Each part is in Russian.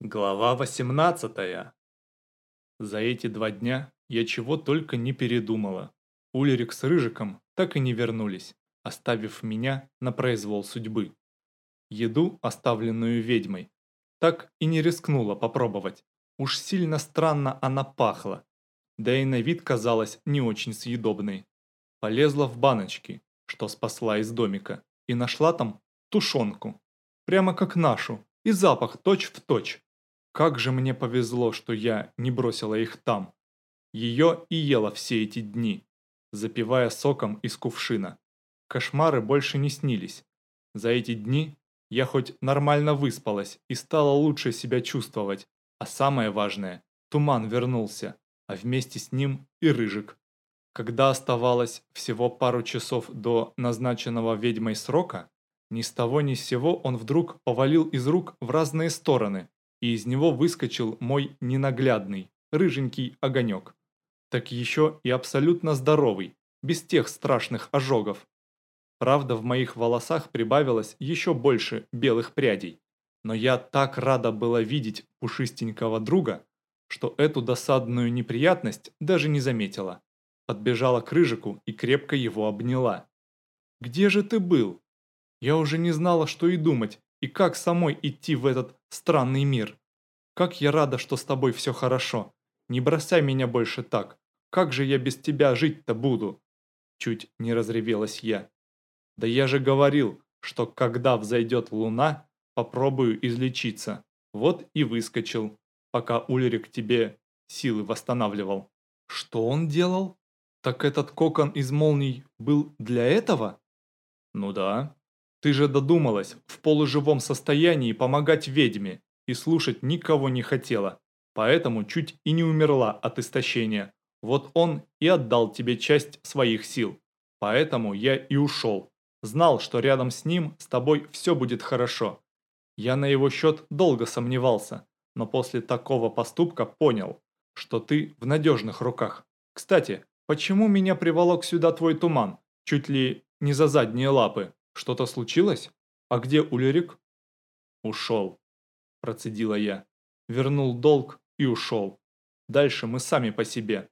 Глава 18 За эти два дня я чего только не передумала. Ульрик с Рыжиком так и не вернулись, оставив меня на произвол судьбы. Еду, оставленную ведьмой, так и не рискнула попробовать. Уж сильно странно она пахла, да и на вид казалась не очень съедобной. Полезла в баночки, что спасла из домика, и нашла там тушенку, прямо как нашу, и запах точь-в-точь. точь. Как же мне повезло, что я не бросила их там. Ее и ела все эти дни, запивая соком из кувшина. Кошмары больше не снились. За эти дни я хоть нормально выспалась и стала лучше себя чувствовать. А самое важное, туман вернулся, а вместе с ним и рыжик. Когда оставалось всего пару часов до назначенного ведьмой срока, ни с того ни с сего он вдруг повалил из рук в разные стороны, и из него выскочил мой ненаглядный, рыженький огонек. Так еще и абсолютно здоровый, без тех страшных ожогов. Правда, в моих волосах прибавилось еще больше белых прядей, но я так рада была видеть пушистенького друга, что эту досадную неприятность даже не заметила. Подбежала к Рыжику и крепко его обняла. «Где же ты был?» Я уже не знала, что и думать, и как самой идти в этот странный мир. Как я рада, что с тобой все хорошо. Не бросай меня больше так. Как же я без тебя жить-то буду?» Чуть не разревелась я. «Да я же говорил, что когда взойдет луна, попробую излечиться. Вот и выскочил, пока Ульрик тебе силы восстанавливал». «Что он делал? Так этот кокон из молний был для этого?» «Ну да. Ты же додумалась в полуживом состоянии помогать ведьме и слушать никого не хотела, поэтому чуть и не умерла от истощения. Вот он и отдал тебе часть своих сил. Поэтому я и ушел. Знал, что рядом с ним с тобой все будет хорошо. Я на его счет долго сомневался, но после такого поступка понял, что ты в надежных руках. Кстати, почему меня приволок сюда твой туман? Чуть ли не за задние лапы. Что-то случилось? А где Улерик? Ушел процедила я. Вернул долг и ушел. Дальше мы сами по себе.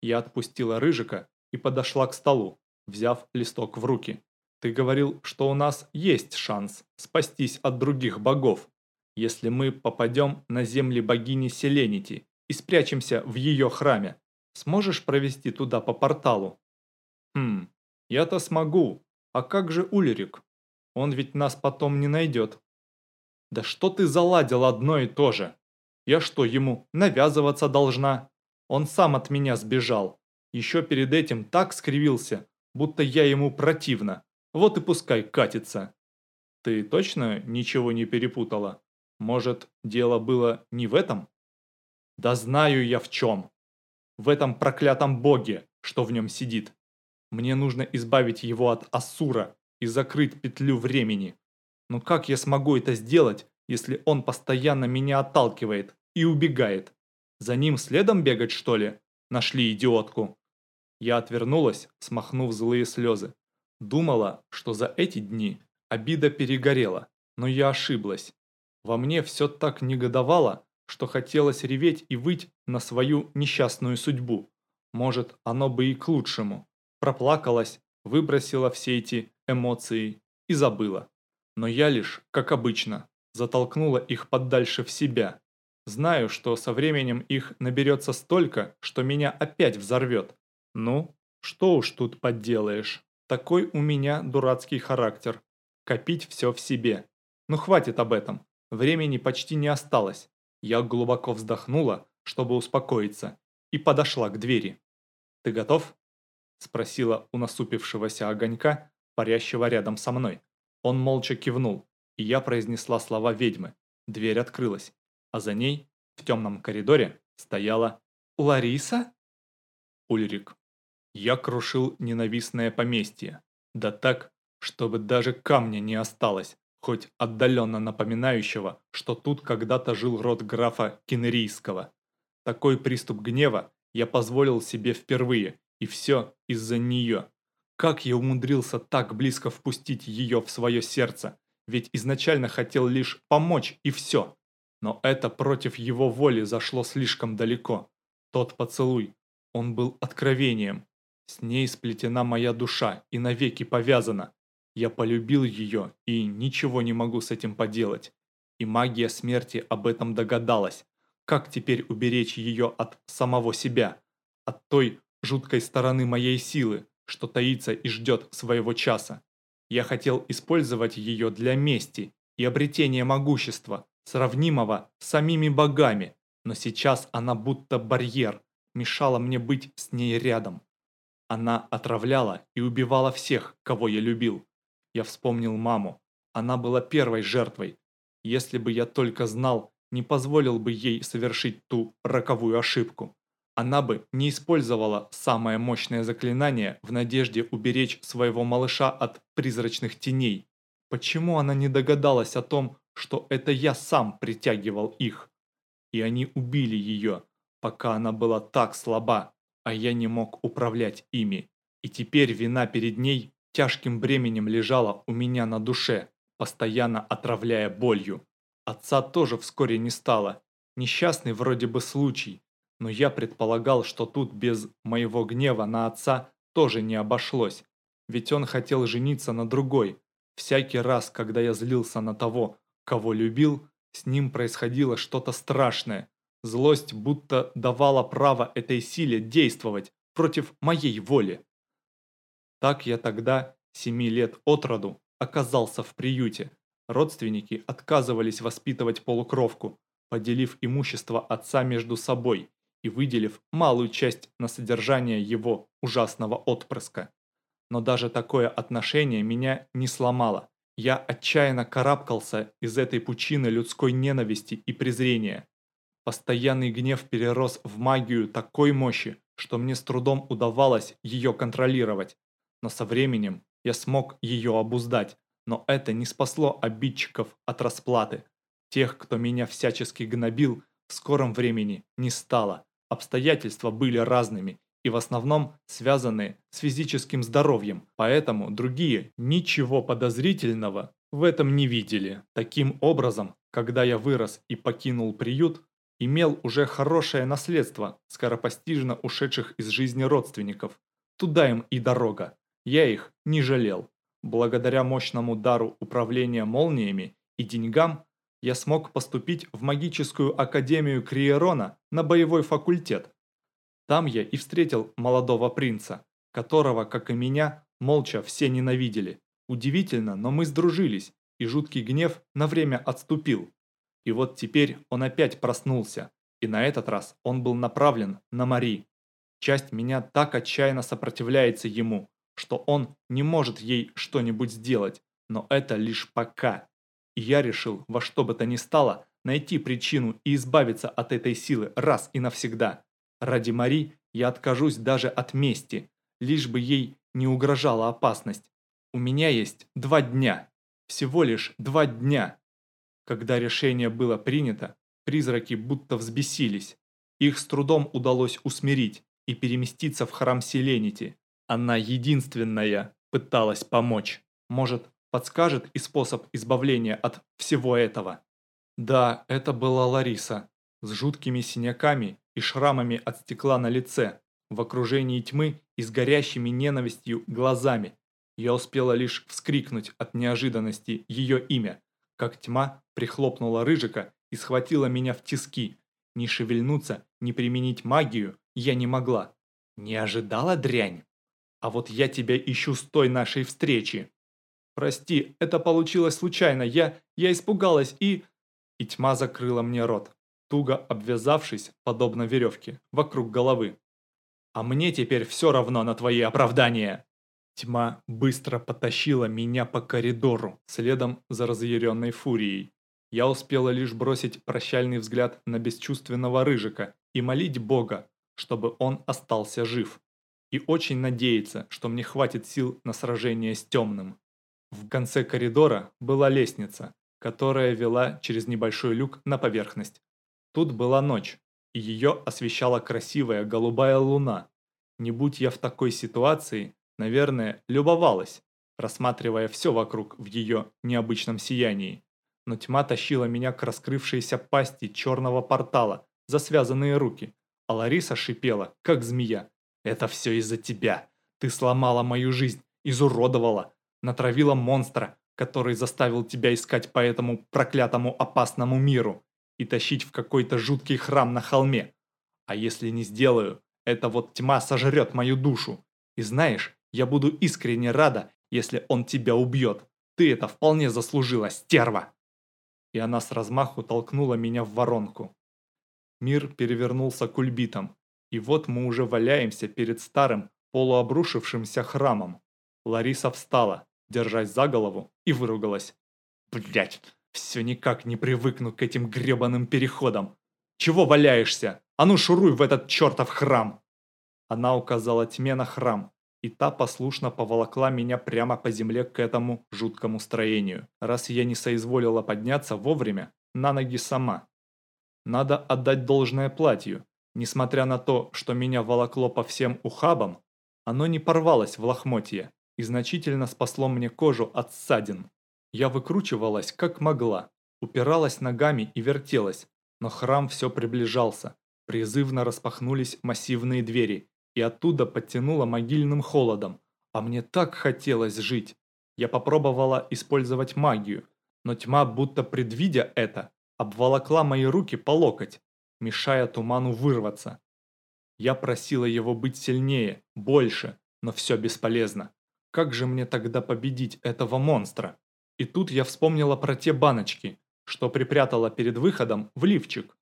Я отпустила Рыжика и подошла к столу, взяв листок в руки. Ты говорил, что у нас есть шанс спастись от других богов, если мы попадем на земли богини Селенити и спрячемся в ее храме. Сможешь провести туда по порталу? Хм, я-то смогу. А как же Улерик? Он ведь нас потом не найдет. Да что ты заладил одно и то же? Я что, ему навязываться должна? Он сам от меня сбежал. Еще перед этим так скривился, будто я ему противна. Вот и пускай катится. Ты точно ничего не перепутала? Может, дело было не в этом? Да знаю я в чем. В этом проклятом боге, что в нем сидит. Мне нужно избавить его от Асура и закрыть петлю времени. Но как я смогу это сделать, если он постоянно меня отталкивает и убегает? За ним следом бегать, что ли? Нашли идиотку. Я отвернулась, смахнув злые слезы. Думала, что за эти дни обида перегорела, но я ошиблась. Во мне все так негодовало, что хотелось реветь и выть на свою несчастную судьбу. Может, оно бы и к лучшему. Проплакалась, выбросила все эти эмоции и забыла. Но я лишь, как обычно, затолкнула их подальше в себя. Знаю, что со временем их наберется столько, что меня опять взорвет. Ну, что уж тут подделаешь. Такой у меня дурацкий характер. Копить все в себе. Ну хватит об этом. Времени почти не осталось. Я глубоко вздохнула, чтобы успокоиться, и подошла к двери. «Ты готов?» – спросила у насупившегося огонька, парящего рядом со мной. Он молча кивнул, и я произнесла слова ведьмы. Дверь открылась, а за ней, в темном коридоре, стояла «Лариса?» Ульрик. Я крушил ненавистное поместье. Да так, чтобы даже камня не осталось, хоть отдаленно напоминающего, что тут когда-то жил род графа Кенерийского. Такой приступ гнева я позволил себе впервые, и все из-за нее. Как я умудрился так близко впустить ее в свое сердце? Ведь изначально хотел лишь помочь и все. Но это против его воли зашло слишком далеко. Тот поцелуй, он был откровением. С ней сплетена моя душа и навеки повязана. Я полюбил ее и ничего не могу с этим поделать. И магия смерти об этом догадалась. Как теперь уберечь ее от самого себя? От той жуткой стороны моей силы, что таится и ждет своего часа. Я хотел использовать ее для мести и обретения могущества, сравнимого с самими богами, но сейчас она будто барьер, мешала мне быть с ней рядом. Она отравляла и убивала всех, кого я любил. Я вспомнил маму. Она была первой жертвой. Если бы я только знал, не позволил бы ей совершить ту роковую ошибку. Она бы не использовала самое мощное заклинание в надежде уберечь своего малыша от призрачных теней. Почему она не догадалась о том, что это я сам притягивал их? И они убили ее, пока она была так слаба, а я не мог управлять ими. И теперь вина перед ней тяжким бременем лежала у меня на душе, постоянно отравляя болью. Отца тоже вскоре не стало. Несчастный вроде бы случай, но я предполагал, что тут без моего гнева на отца тоже не обошлось. Ведь он хотел жениться на другой. Всякий раз, когда я злился на того, кого любил, с ним происходило что-то страшное. Злость будто давала право этой силе действовать против моей воли. Так я тогда, семи лет от роду, оказался в приюте. Родственники отказывались воспитывать полукровку, поделив имущество отца между собой и выделив малую часть на содержание его ужасного отпрыска. Но даже такое отношение меня не сломало. Я отчаянно карабкался из этой пучины людской ненависти и презрения. Постоянный гнев перерос в магию такой мощи, что мне с трудом удавалось ее контролировать. Но со временем я смог ее обуздать, но это не спасло обидчиков от расплаты. Тех, кто меня всячески гнобил, в скором времени не стало. Обстоятельства были разными и в основном связаны с физическим здоровьем, поэтому другие ничего подозрительного в этом не видели. Таким образом, когда я вырос и покинул приют, имел уже хорошее наследство скоропостижно ушедших из жизни родственников. Туда им и дорога. Я их не жалел. Благодаря мощному дару управления молниями и деньгам я смог поступить в магическую академию Криерона на боевой факультет. Там я и встретил молодого принца, которого, как и меня, молча все ненавидели. Удивительно, но мы сдружились, и жуткий гнев на время отступил. И вот теперь он опять проснулся, и на этот раз он был направлен на Мари. Часть меня так отчаянно сопротивляется ему, что он не может ей что-нибудь сделать, но это лишь пока. И я решил во что бы то ни стало найти причину и избавиться от этой силы раз и навсегда. Ради Мари я откажусь даже от мести, лишь бы ей не угрожала опасность. У меня есть два дня, всего лишь два дня, когда решение было принято, призраки будто взбесились. Их с трудом удалось усмирить и переместиться в храм Селенити. Она единственная пыталась помочь. Может, подскажет и способ избавления от всего этого? Да, это была Лариса, с жуткими синяками и шрамами от стекла на лице, в окружении тьмы и с горящими ненавистью глазами. Я успела лишь вскрикнуть от неожиданности ее имя, как тьма прихлопнула Рыжика и схватила меня в тиски. Не шевельнуться, не применить магию я не могла. Не ожидала дрянь? А вот я тебя ищу с той нашей встречи. Прости, это получилось случайно, я... я испугалась и... И тьма закрыла мне рот, туго обвязавшись, подобно веревке, вокруг головы. А мне теперь все равно на твои оправдания. Тьма быстро потащила меня по коридору, следом за разъяренной фурией. Я успела лишь бросить прощальный взгляд на бесчувственного рыжика и молить Бога, чтобы он остался жив. И очень надеяться, что мне хватит сил на сражение с темным. В конце коридора была лестница, которая вела через небольшой люк на поверхность. Тут была ночь, и ее освещала красивая голубая луна. Не будь я в такой ситуации, наверное, любовалась, рассматривая все вокруг в ее необычном сиянии. но тьма тащила меня к раскрывшейся пасти черного портала за связанные руки, а Лариса шипела, как змея. «Это все из-за тебя. Ты сломала мою жизнь, изуродовала, натравила монстра, который заставил тебя искать по этому проклятому опасному миру и тащить в какой-то жуткий храм на холме. А если не сделаю, эта вот тьма сожрет мою душу. И знаешь, я буду искренне рада, если он тебя убьет. Ты это вполне заслужила, стерва!» И она с размаху толкнула меня в воронку. Мир перевернулся кульбитом, и вот мы уже валяемся перед старым, полуобрушившимся храмом. Лариса встала, держась за голову, и выругалась. Блять, все никак не привыкну к этим гребаным переходам. Чего валяешься? А ну шуруй в этот чертов храм!» Она указала тьме на храм, и та послушно поволокла меня прямо по земле к этому жуткому строению, раз я не соизволила подняться вовремя на ноги сама. Надо отдать должное платью. Несмотря на то, что меня волокло по всем ухабам, оно не порвалось в лохмотье и значительно спасло мне кожу от ссадин. Я выкручивалась как могла, упиралась ногами и вертелась, но храм все приближался. Призывно распахнулись массивные двери, и оттуда подтянуло могильным холодом. А мне так хотелось жить. Я попробовала использовать магию, но тьма, будто предвидя это, обволокла мои руки по локоть, мешая туману вырваться. Я просила его быть сильнее, больше, но все бесполезно. Как же мне тогда победить этого монстра? И тут я вспомнила про те баночки, что припрятала перед выходом в лифчик.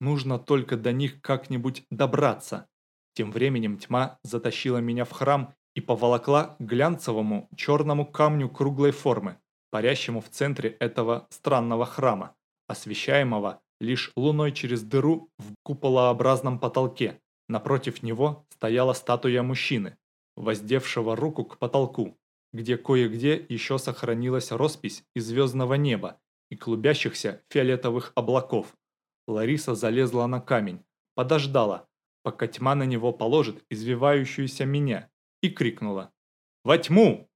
Нужно только до них как-нибудь добраться. Тем временем тьма затащила меня в храм и поволокла глянцевому черному камню круглой формы, парящему в центре этого странного храма, освещаемого лишь луной через дыру в куполообразном потолке. Напротив него стояла статуя мужчины, воздевшего руку к потолку, где кое-где еще сохранилась роспись из звездного неба и клубящихся фиолетовых облаков. Лариса залезла на камень, подождала, пока тьма на него положит извивающуюся меня, и крикнула «Во тьму!».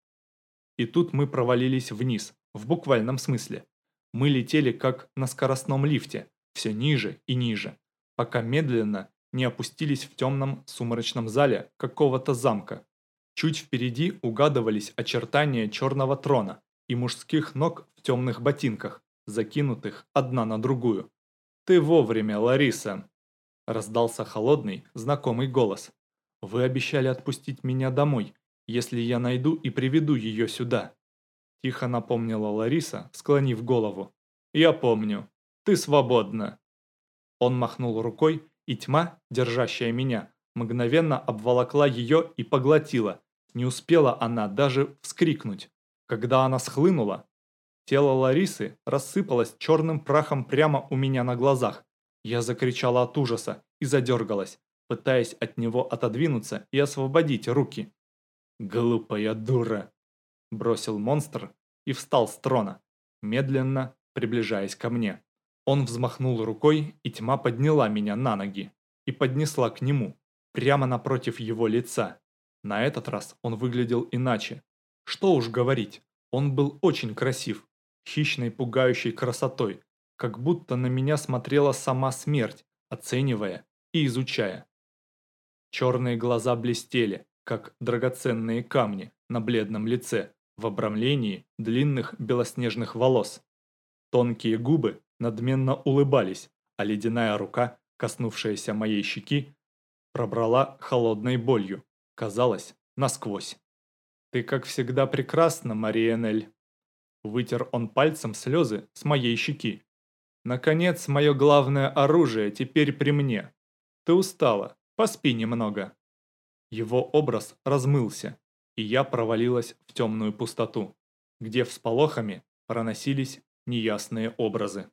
И тут мы провалились вниз, в буквальном смысле. Мы летели как на скоростном лифте, все ниже и ниже, пока медленно не опустились в темном сумрачном зале какого-то замка. Чуть впереди угадывались очертания черного трона и мужских ног в темных ботинках, закинутых одна на другую. «Ты вовремя, Лариса!» Раздался холодный, знакомый голос. «Вы обещали отпустить меня домой, если я найду и приведу ее сюда». Тихо напомнила Лариса, склонив голову. «Я помню. Ты свободна». Он махнул рукой, и тьма, держащая меня, мгновенно обволокла ее и поглотила. Не успела она даже вскрикнуть. Когда она схлынула, тело Ларисы рассыпалось черным прахом прямо у меня на глазах. Я закричала от ужаса и задергалась, пытаясь от него отодвинуться и освободить руки. «Глупая дура!» – бросил монстр и встал с трона, медленно приближаясь ко мне. Он взмахнул рукой, и тьма подняла меня на ноги и поднесла к нему, прямо напротив его лица. На этот раз он выглядел иначе. Что уж говорить, он был очень красив, хищной пугающей красотой, как будто на меня смотрела сама смерть, оценивая и изучая. Черные глаза блестели, как драгоценные камни на бледном лице в обрамлении длинных белоснежных волос. Тонкие губы надменно улыбались, а ледяная рука, коснувшаяся моей щеки, пробрала холодной болью, казалось, насквозь. «Ты, как всегда, прекрасна, Мария Нель!» Вытер он пальцем слезы с моей щеки. Наконец, мое главное оружие теперь при мне. Ты устала, поспи немного. Его образ размылся, и я провалилась в темную пустоту, где всполохами проносились неясные образы.